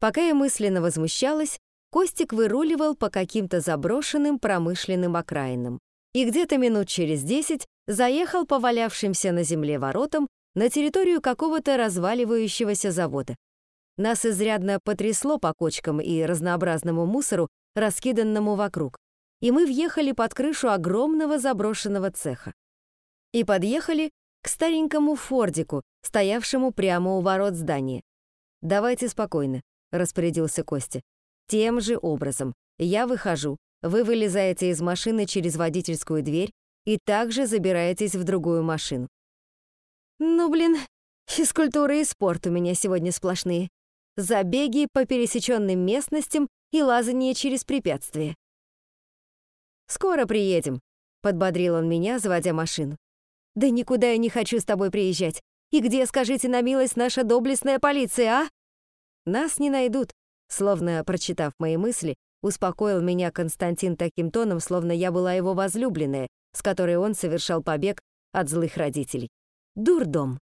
Пока я мысленно возмущалась, Костик выруливал по каким-то заброшенным промышленным окраинам и где-то минут через десять заехал по валявшимся на земле воротам на территорию какого-то разваливающегося завода. Нас изрядно потрясло по кочкам и разнообразному мусору, раскиданному вокруг, и мы въехали под крышу огромного заброшенного цеха. И подъехали к старенькому фордику, стоявшему прямо у ворот здания. «Давайте спокойно», — распорядился Костя. «Тем же образом. Я выхожу, вы вылезаете из машины через водительскую дверь и также забираетесь в другую машину». «Ну, блин, физкультура и спорт у меня сегодня сплошные. Забеги по пересеченным местностям и лазание через препятствия». «Скоро приедем», — подбодрил он меня, заводя машину. «Да никуда я не хочу с тобой приезжать. И где, скажите на милость, наша доблестная полиция, а?» «Нас не найдут», словно прочитав мои мысли, успокоил меня Константин таким тоном, словно я была его возлюбленная, с которой он совершал побег от злых родителей. Дурдом.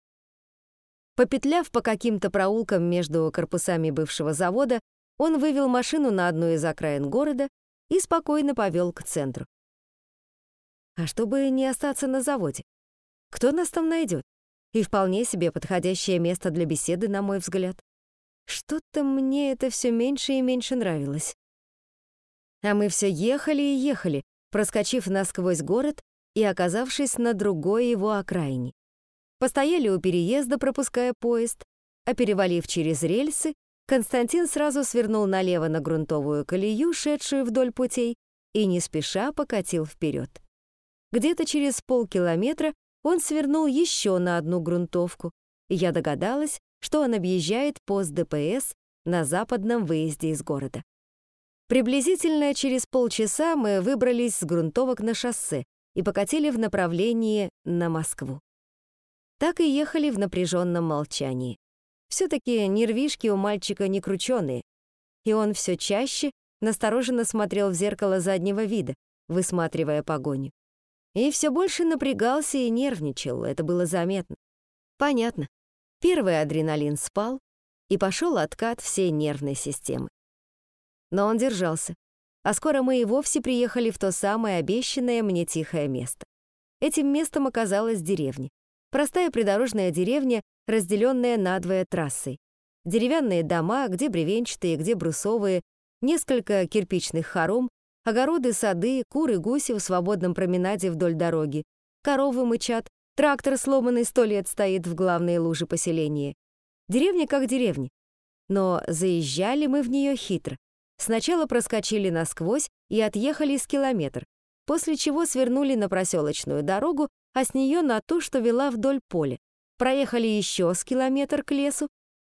Попетляв по каким-то проулкам между корпусами бывшего завода, он вывел машину на одну из окраин города и спокойно повел к центру. А чтобы не остаться на заводе? Кто нас там найдет? И вполне себе подходящее место для беседы, на мой взгляд. Что-то мне это все меньше и меньше нравилось. А мы все ехали и ехали, проскочив насквозь город и оказавшись на другой его окраине. Постояли у переезда, пропуская поезд, а перевалив через рельсы, Константин сразу свернул налево на грунтовую колею, шедшую вдоль путей, и не спеша покатил вперед. Где-то через полкилометра он свернул еще на одну грунтовку, и я догадалась, что он объезжает пост ДПС на западном выезде из города. Приблизительно через полчаса мы выбрались с грунтовок на шоссе и покатили в направлении на Москву. Так и ехали в напряженном молчании. Все-таки нервишки у мальчика не крученые, и он все чаще настороженно смотрел в зеркало заднего вида, высматривая погоню. И все больше напрягался и нервничал, это было заметно. Понятно. Первый адреналин спал, и пошел откат всей нервной системы. Но он держался, а скоро мы и вовсе приехали в то самое обещанное мне тихое место. Этим местом оказалась деревня. Простая придорожная деревня, разделенная надвое трассой. Деревянные дома, где бревенчатые, где брусовые, несколько кирпичных хором, огороды, сады, куры, гуси в свободном променаде вдоль дороги, коровы мычат, трактор сломанный сто лет стоит в главной луже поселения. Деревня как деревня. Но заезжали мы в нее хитро. Сначала проскочили насквозь и отъехали с километр, после чего свернули на проселочную дорогу, а с нее на ту, что вела вдоль поля. Проехали еще с километр к лесу,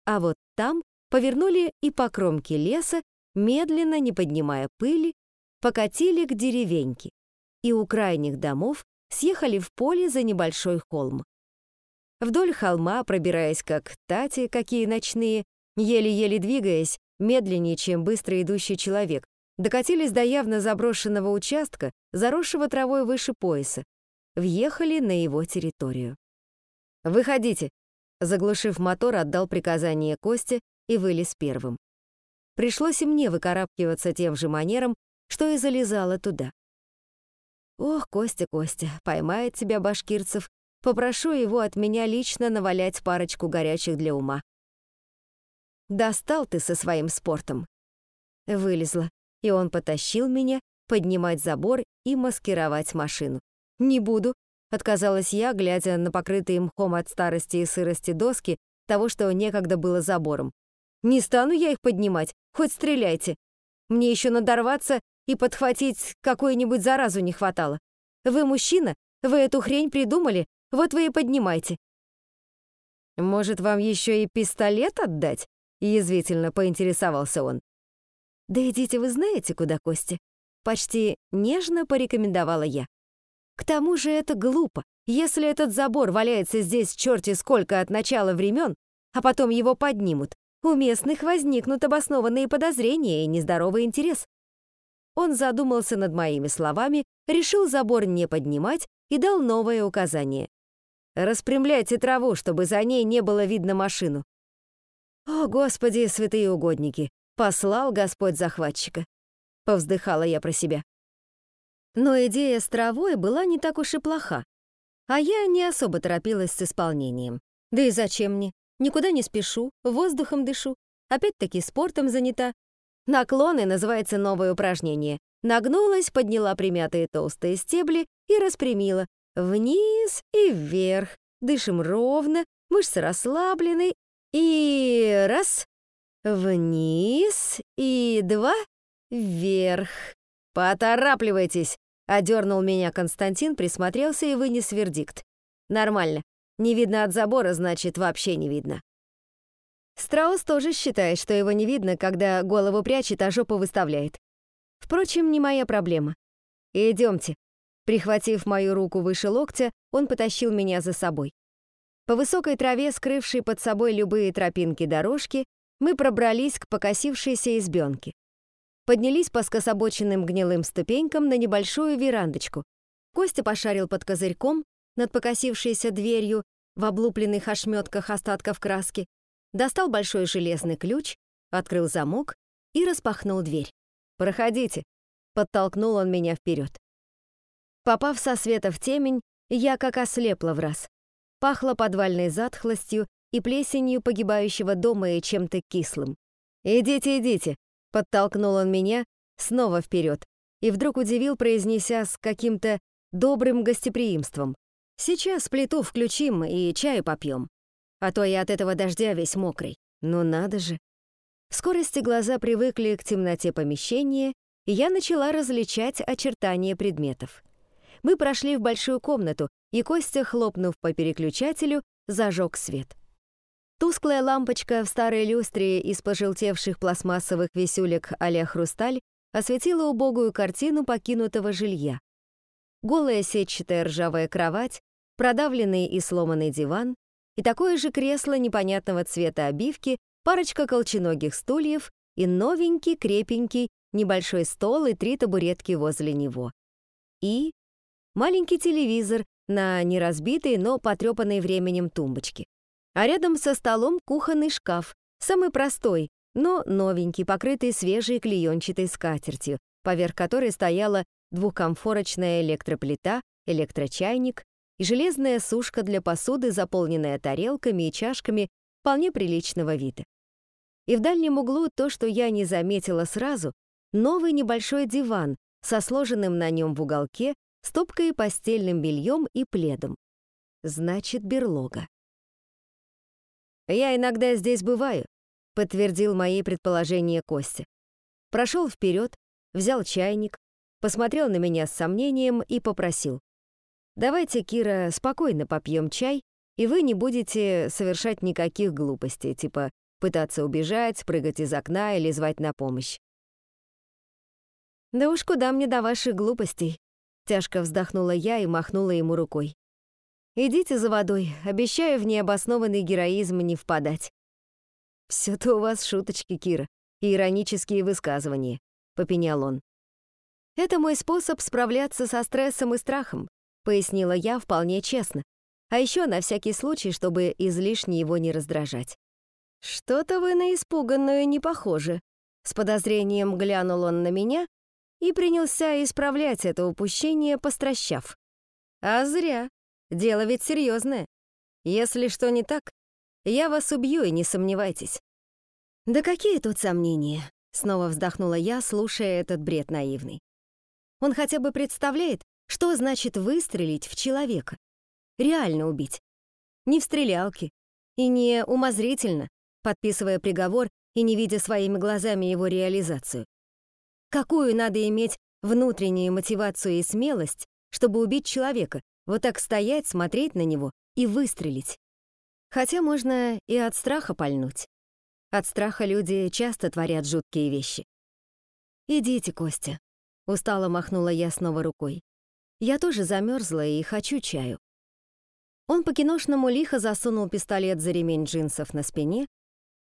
а вот там повернули и по кромке леса, медленно, не поднимая пыли, покатили к деревеньке и у крайних домов съехали в поле за небольшой холм. Вдоль холма, пробираясь как тати, какие ночные, еле-еле двигаясь, медленнее, чем быстро идущий человек, докатились до явно заброшенного участка, заросшего травой выше пояса, въехали на его территорию. «Выходите!» Заглушив мотор, отдал приказание Косте и вылез первым. Пришлось и мне выкарабкиваться тем же манером, что и залезала туда. Ох, Костя, Костя, поймает тебя башкирцев, попрошу его от меня лично навалять парочку горячих для ума. Достал ты со своим спортом. Вылезла, и он потащил меня поднимать забор и маскировать машину. «Не буду», — отказалась я, глядя на покрытые мхом от старости и сырости доски того, что некогда было забором. «Не стану я их поднимать, хоть стреляйте. Мне еще надорваться и подхватить какую-нибудь заразу не хватало. Вы мужчина, вы эту хрень придумали, вот вы и поднимайте». «Может, вам еще и пистолет отдать?» — язвительно поинтересовался он. «Да идите вы знаете, куда, Костя?» Почти нежно порекомендовала я. К тому же это глупо. Если этот забор валяется здесь черти сколько от начала времен, а потом его поднимут, у местных возникнут обоснованные подозрения и нездоровый интерес. Он задумался над моими словами, решил забор не поднимать и дал новое указание. «Распрямляйте траву, чтобы за ней не было видно машину». «О, Господи, святые угодники! Послал Господь захватчика!» Повздыхала я про себя. Но идея с травой была не так уж и плоха. А я не особо торопилась с исполнением. Да и зачем мне? Никуда не спешу, воздухом дышу. Опять-таки спортом занята. Наклоны называется новое упражнение. Нагнулась, подняла примятые толстые стебли и распрямила. Вниз и вверх. Дышим ровно, мышцы расслаблены. И раз. Вниз и два. Вверх. Поторапливайтесь. Одернул меня Константин, присмотрелся и вынес вердикт. Нормально. Не видно от забора, значит, вообще не видно. Страус тоже считает, что его не видно, когда голову прячет, а жопу выставляет. Впрочем, не моя проблема. Идемте. Прихватив мою руку выше локтя, он потащил меня за собой. По высокой траве, скрывшей под собой любые тропинки дорожки, мы пробрались к покосившейся избенке. Поднялись по скособоченным гнилым ступенькам на небольшую верандочку. Костя пошарил под козырьком, над покосившейся дверью, в облупленных ошметках остатков краски, достал большой железный ключ, открыл замок и распахнул дверь. «Проходите», — подтолкнул он меня вперед. Попав со света в темень, я как ослепла в раз. Пахло подвальной затхлостью и плесенью погибающего дома и чем-то кислым. «Идите, идите», — подтолкнул он меня снова вперед и вдруг удивил, произнеся с каким-то добрым гостеприимством. «Сейчас плиту включим и чаю попьем, а то я от этого дождя весь мокрый. Ну надо же». В скорости глаза привыкли к темноте помещения, и я начала различать очертания предметов. Мы прошли в большую комнату, и Костя, хлопнув по переключателю, зажег свет. Тусклая лампочка в старой люстре из пожелтевших пластмассовых висюлек а хрусталь осветила убогую картину покинутого жилья. Голая сетчатая ржавая кровать, продавленный и сломанный диван и такое же кресло непонятного цвета обивки парочка колченогих стульев и новенький, крепенький, небольшой стол и три табуретки возле него. И маленький телевизор на неразбитой, но потрепанной временем тумбочке. А рядом со столом кухонный шкаф, самый простой, но новенький, покрытый свежей клеенчатой скатертью, поверх которой стояла двухкомфорочная электроплита, электрочайник и железная сушка для посуды, заполненная тарелками и чашками вполне приличного вида. И в дальнем углу то, что я не заметила сразу, новый небольшой диван со сложенным на нем в уголке стопкой постельным бельем и пледом. Значит, берлога. «Я иногда здесь бываю», — подтвердил мои предположения Костя. Прошел вперед, взял чайник, посмотрел на меня с сомнением и попросил. «Давайте, Кира, спокойно попьем чай, и вы не будете совершать никаких глупостей, типа пытаться убежать, прыгать из окна или звать на помощь. «Да уж куда мне до ваших глупостей?» Тяжко вздохнула я и махнула ему рукой. «Идите за водой, обещаю в необоснованный героизм не впадать». «Всё-то у вас шуточки, Кира, и иронические высказывания», — попенял он. «Это мой способ справляться со стрессом и страхом», — пояснила я вполне честно. А ещё на всякий случай, чтобы излишне его не раздражать. «Что-то вы на испуганную не похожи». С подозрением глянул он на меня и принялся исправлять это упущение, постращав. «А зря. Дело ведь серьезное. Если что не так, я вас убью, и не сомневайтесь». «Да какие тут сомнения?» — снова вздохнула я, слушая этот бред наивный. «Он хотя бы представляет, что значит выстрелить в человека. Реально убить. Не в стрелялке. И не умозрительно, подписывая приговор и не видя своими глазами его реализацию. Какую надо иметь внутреннюю мотивацию и смелость, чтобы убить человека, вот так стоять, смотреть на него и выстрелить? Хотя можно и от страха пальнуть. От страха люди часто творят жуткие вещи. «Идите, Костя», — устало махнула я снова рукой. «Я тоже замерзла и хочу чаю». Он по-киношному лихо засунул пистолет за ремень джинсов на спине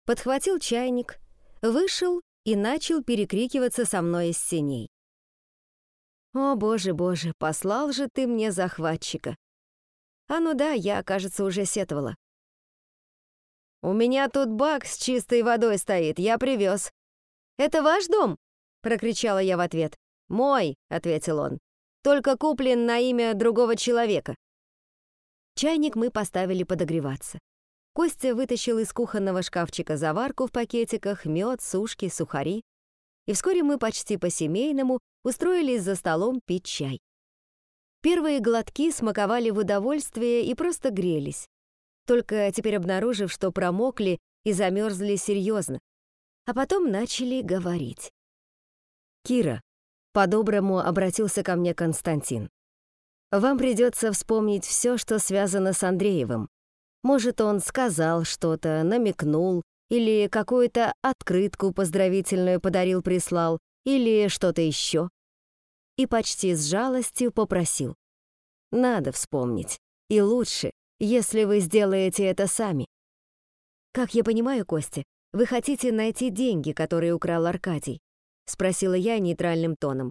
подхватил чайник, вышел и начал перекрикиваться со мной из синей. «О, боже, боже, послал же ты мне захватчика!» А ну да, я, кажется, уже сетовала. «У меня тут бак с чистой водой стоит, я привез». «Это ваш дом?» — прокричала я в ответ. «Мой», — ответил он, — «только куплен на имя другого человека». Чайник мы поставили подогреваться. Костя вытащил из кухонного шкафчика заварку в пакетиках, мед, сушки, сухари. И вскоре мы почти по-семейному устроились за столом пить чай. Первые глотки смаковали в удовольствие и просто грелись. Только теперь обнаружив, что промокли и замерзли серьезно. А потом начали говорить. «Кира», — по-доброму обратился ко мне Константин, «вам придется вспомнить все, что связано с Андреевым. Может, он сказал что-то, намекнул, или какую-то открытку поздравительную подарил-прислал, или что-то еще. И почти с жалостью попросил. Надо вспомнить. И лучше, если вы сделаете это сами. Как я понимаю, Костя, вы хотите найти деньги, которые украл Аркадий? Спросила я нейтральным тоном.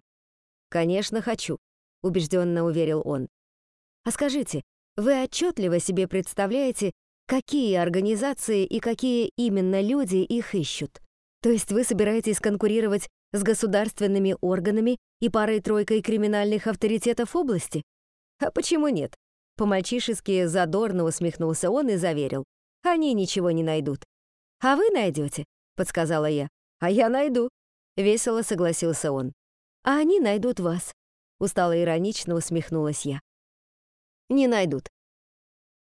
Конечно, хочу, убежденно уверил он. А скажите, вы отчетливо себе представляете, какие организации и какие именно люди их ищут? То есть вы собираетесь конкурировать с государственными органами и парой-тройкой криминальных авторитетов области? А почему нет? По-мальчишески задорно усмехнулся он и заверил. Они ничего не найдут. А вы найдете, подсказала я. А я найду. Весело согласился он. А они найдут вас. Устало иронично усмехнулась я не найдут.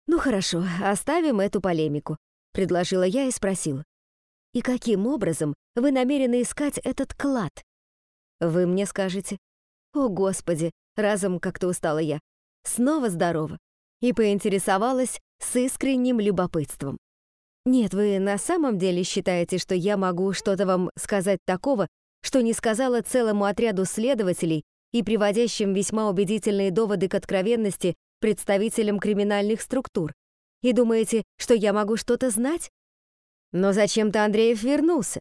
«Ну хорошо, оставим эту полемику», — предложила я и спросила. «И каким образом вы намерены искать этот клад?» «Вы мне скажете». «О, Господи!» — разом как-то устала я. Снова здорово. И поинтересовалась с искренним любопытством. «Нет, вы на самом деле считаете, что я могу что-то вам сказать такого, что не сказала целому отряду следователей и приводящим весьма убедительные доводы к откровенности представителем криминальных структур. И думаете, что я могу что-то знать? Но зачем-то Андреев вернулся,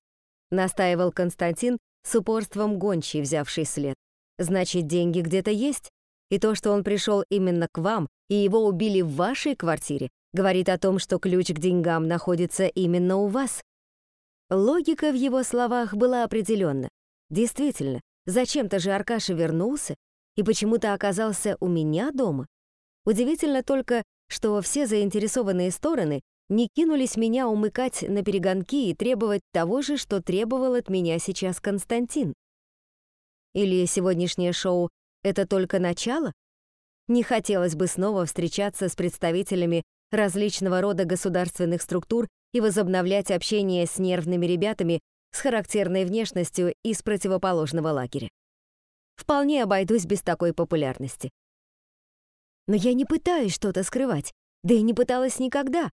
настаивал Константин с упорством гончий, взявший след. Значит, деньги где-то есть? И то, что он пришел именно к вам, и его убили в вашей квартире, говорит о том, что ключ к деньгам находится именно у вас. Логика в его словах была определенна. Действительно, зачем-то же Аркаша вернулся и почему-то оказался у меня дома. Удивительно только, что все заинтересованные стороны не кинулись меня умыкать на перегонки и требовать того же, что требовал от меня сейчас Константин. Или сегодняшнее шоу — это только начало? Не хотелось бы снова встречаться с представителями различного рода государственных структур и возобновлять общение с нервными ребятами с характерной внешностью из противоположного лагеря. Вполне обойдусь без такой популярности. Но я не пытаюсь что-то скрывать, да и не пыталась никогда.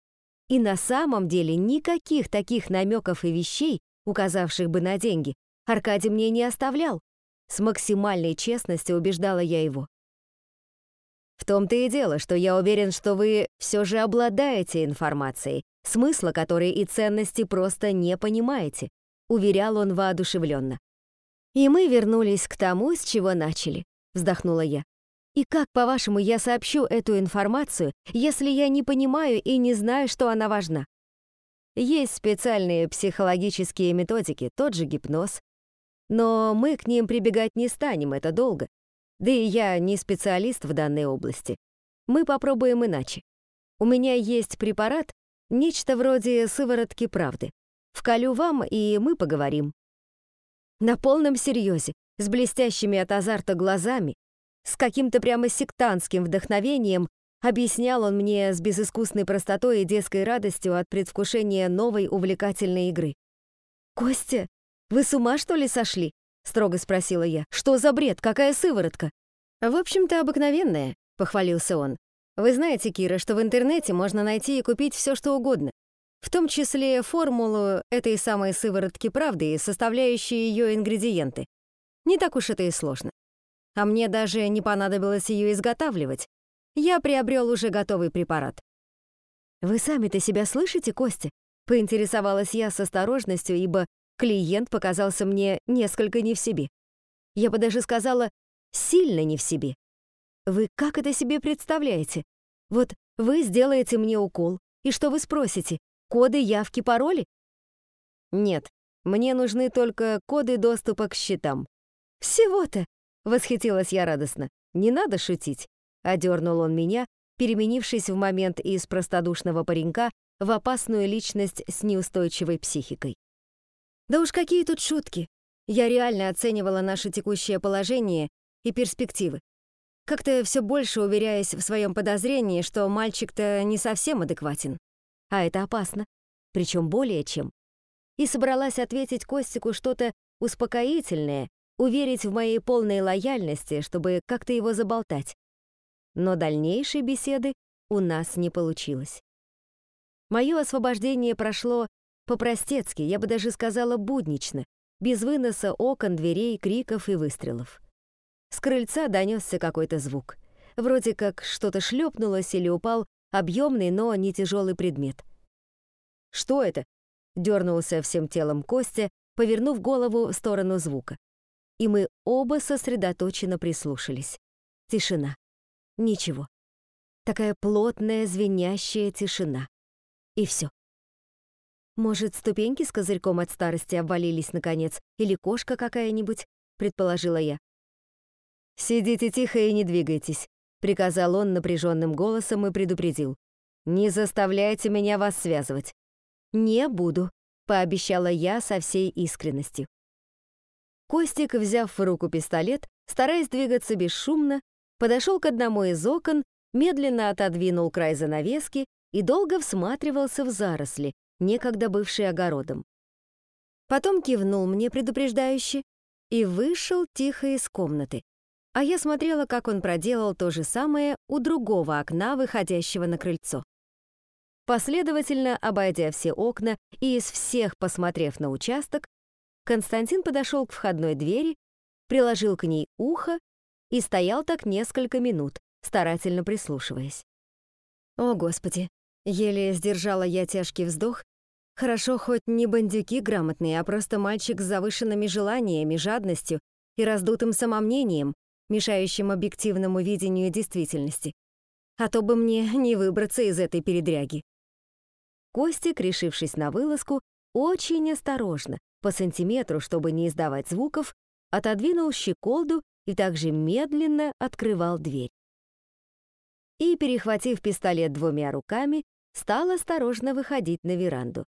И на самом деле никаких таких намеков и вещей, указавших бы на деньги, Аркадий мне не оставлял. С максимальной честностью убеждала я его. В том-то и дело, что я уверен, что вы все же обладаете информацией, смысла которой и ценности просто не понимаете, уверял он воодушевленно. И мы вернулись к тому, с чего начали, вздохнула я. И как, по-вашему, я сообщу эту информацию, если я не понимаю и не знаю, что она важна? Есть специальные психологические методики, тот же гипноз. Но мы к ним прибегать не станем, это долго. Да и я не специалист в данной области. Мы попробуем иначе. У меня есть препарат, нечто вроде сыворотки правды. Вколю вам, и мы поговорим. На полном серьезе, с блестящими от азарта глазами, с каким-то прямо сектантским вдохновением объяснял он мне с безыскусной простотой и детской радостью от предвкушения новой увлекательной игры. «Костя, вы с ума, что ли, сошли?» — строго спросила я. «Что за бред? Какая сыворотка?» «В общем-то, обыкновенная», — похвалился он. «Вы знаете, Кира, что в интернете можно найти и купить все, что угодно, в том числе формулу этой самой сыворотки правды и составляющие ее ингредиенты. Не так уж это и сложно а мне даже не понадобилось ее изготавливать. Я приобрел уже готовый препарат. «Вы сами-то себя слышите, Костя?» — поинтересовалась я с осторожностью, ибо клиент показался мне несколько не в себе. Я бы даже сказала, сильно не в себе. Вы как это себе представляете? Вот вы сделаете мне укол, и что вы спросите? Коды, явки, пароли? Нет, мне нужны только коды доступа к счетам. Всего-то, восхитилась я радостно. Не надо шутить, одернул он меня, переменившись в момент из простодушного паренька в опасную личность с неустойчивой психикой. Да уж какие тут шутки. Я реально оценивала наше текущее положение и перспективы. Как-то все больше уверяясь в своем подозрении, что мальчик-то не совсем адекватен. А это опасно. Причем более чем. И собралась ответить Костику что-то успокоительное, уверить в моей полной лояльности, чтобы как-то его заболтать. Но дальнейшей беседы у нас не получилось. Мое освобождение прошло по-простецки, я бы даже сказала буднично, без выноса окон, дверей, криков и выстрелов. С крыльца донесся какой-то звук. Вроде как что-то шлепнулось или упал объемный, но не тяжелый предмет. «Что это?» — дернулся всем телом Костя, повернув голову в сторону звука. И мы оба сосредоточенно прислушались. Тишина. Ничего. Такая плотная, звенящая тишина. И все. Может, ступеньки с козырьком от старости обвалились наконец, или кошка какая-нибудь, предположила я. «Сидите тихо и не двигайтесь», — приказал он напряженным голосом и предупредил. «Не заставляйте меня вас связывать». «Не буду», — пообещала я со всей искренностью. Костик, взяв в руку пистолет, стараясь двигаться бесшумно, подошел к одному из окон, медленно отодвинул край занавески и долго всматривался в заросли, некогда бывшие огородом. Потом кивнул мне предупреждающе и вышел тихо из комнаты, а я смотрела, как он проделал то же самое у другого окна, выходящего на крыльцо. Последовательно обойдя все окна и из всех посмотрев на участок, Константин подошел к входной двери, приложил к ней ухо и стоял так несколько минут, старательно прислушиваясь. О, Господи! Еле сдержала я тяжкий вздох. Хорошо, хоть не бандюки грамотные, а просто мальчик с завышенными желаниями, жадностью и раздутым самомнением, мешающим объективному видению действительности. А то бы мне не выбраться из этой передряги. Костик, решившись на вылазку, очень осторожно, по сантиметру, чтобы не издавать звуков, отодвинул щеколду и также медленно открывал дверь. И, перехватив пистолет двумя руками, стал осторожно выходить на веранду.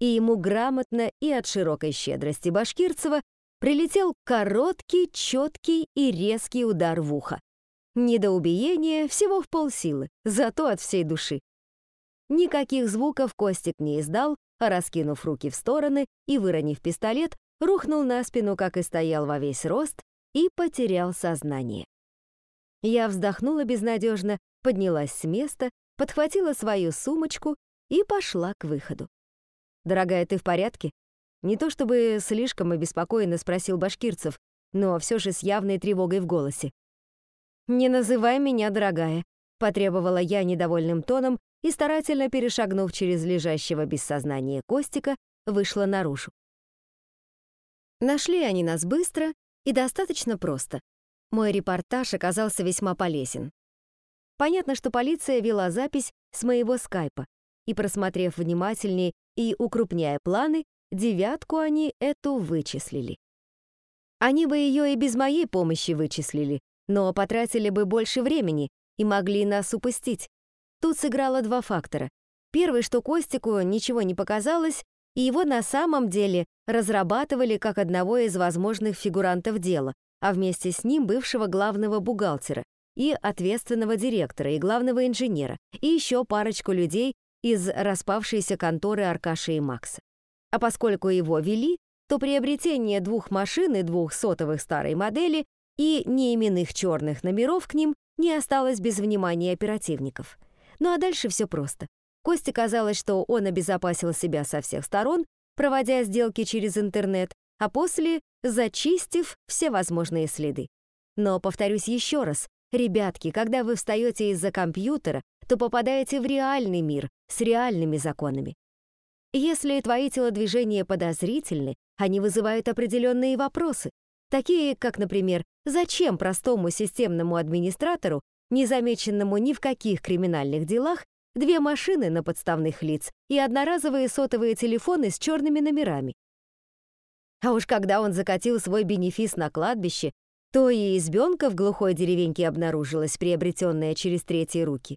И ему грамотно и от широкой щедрости Башкирцева прилетел короткий, четкий и резкий удар в ухо. Недоубиение всего в полсилы, зато от всей души. Никаких звуков Костик не издал, а раскинув руки в стороны и выронив пистолет, рухнул на спину, как и стоял во весь рост, и потерял сознание. Я вздохнула безнадежно, поднялась с места, подхватила свою сумочку и пошла к выходу. «Дорогая, ты в порядке?» Не то чтобы слишком обеспокоенно спросил Башкирцев, но все же с явной тревогой в голосе. «Не называй меня дорогая», — потребовала я недовольным тоном и, старательно перешагнув через лежащего без сознания Костика, вышла наружу. Нашли они нас быстро и достаточно просто. Мой репортаж оказался весьма полезен. Понятно, что полиция вела запись с моего скайпа, и, просмотрев внимательнее и укрупняя планы, девятку они эту вычислили. Они бы ее и без моей помощи вычислили, но потратили бы больше времени и могли нас упустить. Тут сыграло два фактора. Первый, что Костику ничего не показалось, и его на самом деле разрабатывали как одного из возможных фигурантов дела, а вместе с ним бывшего главного бухгалтера и ответственного директора и главного инженера, и еще парочку людей из распавшейся конторы Аркаши и Макса. А поскольку его вели, то приобретение двух машин и двух сотовых старой модели и неименных черных номеров к ним не осталось без внимания оперативников. Ну а дальше все просто. Косте казалось, что он обезопасил себя со всех сторон, проводя сделки через интернет, а после зачистив все возможные следы. Но повторюсь еще раз, Ребятки, когда вы встаете из-за компьютера, то попадаете в реальный мир с реальными законами. Если твои телодвижения подозрительны, они вызывают определенные вопросы, такие как, например, зачем простому системному администратору, незамеченному ни в каких криминальных делах, две машины на подставных лиц и одноразовые сотовые телефоны с черными номерами. А уж когда он закатил свой бенефис на кладбище, то и избенка в глухой деревеньке обнаружилась, приобретенная через третьи руки.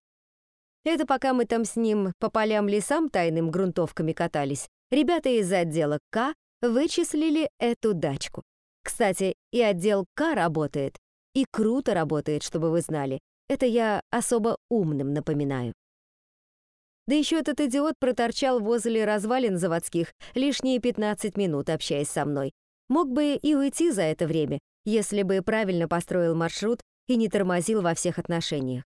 Это пока мы там с ним по полям-лесам тайным грунтовками катались, ребята из отдела К вычислили эту дачку. Кстати, и отдел К работает, и круто работает, чтобы вы знали. Это я особо умным напоминаю. Да еще этот идиот проторчал возле развалин заводских лишние 15 минут, общаясь со мной. Мог бы и уйти за это время, если бы правильно построил маршрут и не тормозил во всех отношениях.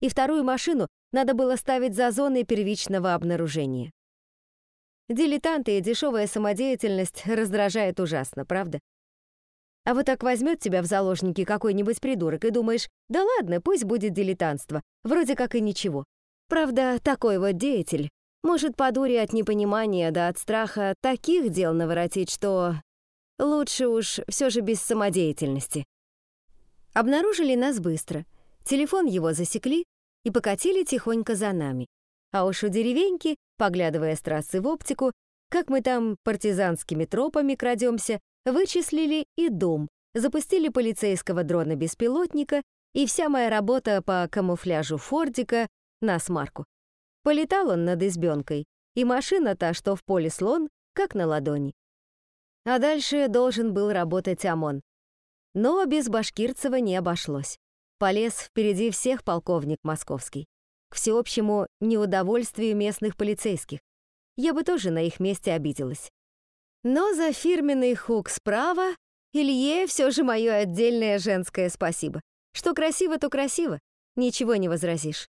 И вторую машину надо было ставить за зоной первичного обнаружения. Дилетанты и дешевая самодеятельность раздражает ужасно, правда? А вот так возьмет тебя в заложники какой-нибудь придурок и думаешь, да ладно, пусть будет дилетантство, вроде как и ничего. Правда, такой вот деятель может по дуре от непонимания да от страха таких дел наворотить, что лучше уж все же без самодеятельности. Обнаружили нас быстро. Телефон его засекли и покатили тихонько за нами. А уж у деревеньки, поглядывая с трассы в оптику, как мы там партизанскими тропами крадемся, вычислили и дом, запустили полицейского дрона-беспилотника, и вся моя работа по камуфляжу Фордика на смарку. Полетал он над избенкой, и машина та, что в поле слон, как на ладони. А дальше должен был работать ОМОН. Но без Башкирцева не обошлось. Полез впереди всех полковник московский. К всеобщему неудовольствию местных полицейских. Я бы тоже на их месте обиделась. Но за фирменный хук справа Илье все же мое отдельное женское спасибо. Что красиво, то красиво. Ничего не возразишь.